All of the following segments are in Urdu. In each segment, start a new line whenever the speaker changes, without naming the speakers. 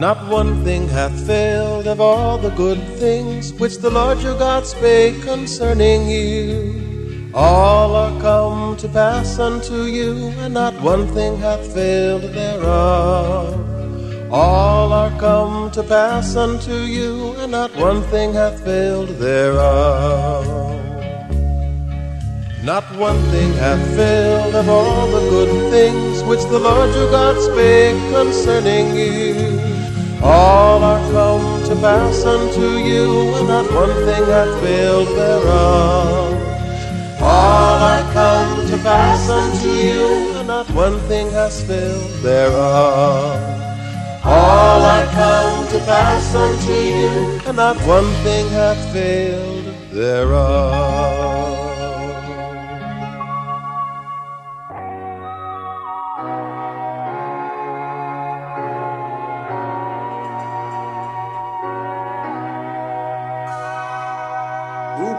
نپون تنگات بادن تنگا کم چپ سن چویو نت پیوا نپون تنگ گرتی سچت لو جگاس پہ کل سنیگی سن چ نا بند پیڑہ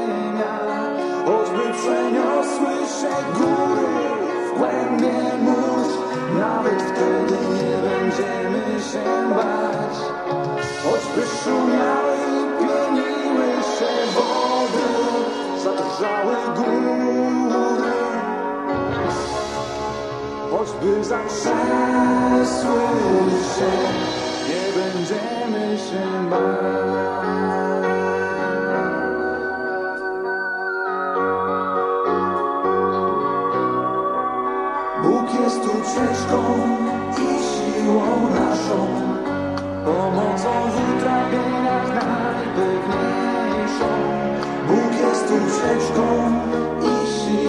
سم گرو نی ونج مشہور شمب سزا وی گز یہ رنجین شمبا شیو نش ہوش بس شرٹ ایشی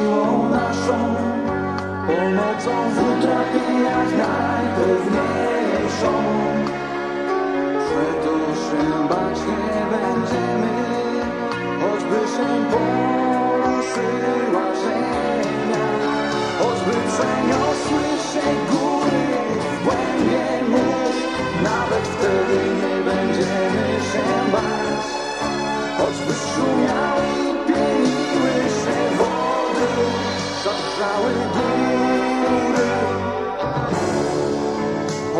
نشو سیا کر